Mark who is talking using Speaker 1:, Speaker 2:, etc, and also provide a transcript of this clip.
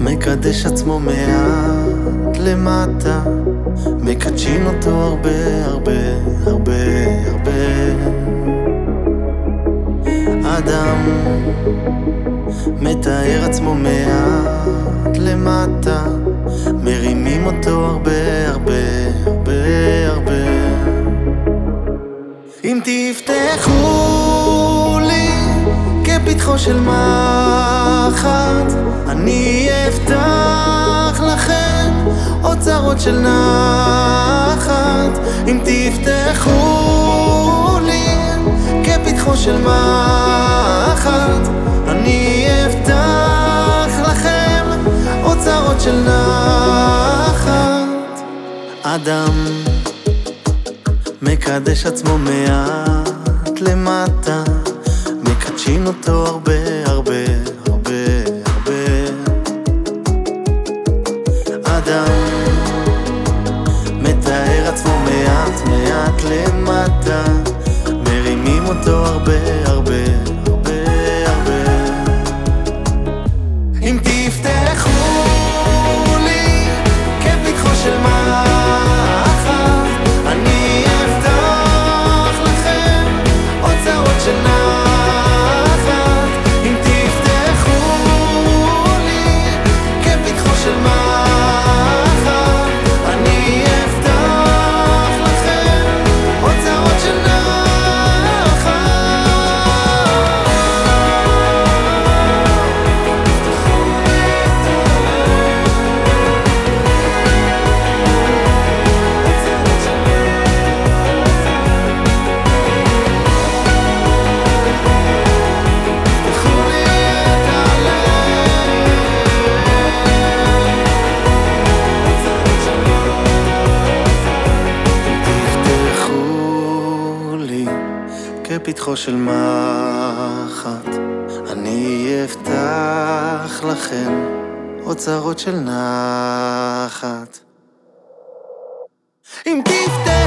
Speaker 1: מקדש עצמו מעט למטה, מקדשים אותו הרבה הרבה הרבה הרבה. אדם מתאר עצמו מעט למטה, מרימים אותו הרבה הרבה הרבה הרבה. אם תפתחו כפתחו של מחט, אני אפתח לכם אוצרות של נחת. אם תפתחו לי כפתחו של מחט, אני אפתח לכם אוצרות של נחת. אדם מקדש עצמו מעט למטה, מקדשים אותו הרבה הרבה הרבה הרבה. אדם מתאר עצמו מעט מעט למטה, כפתחו של מחט, אני אפתח לכם אוצרות של נחת. אם תפתחו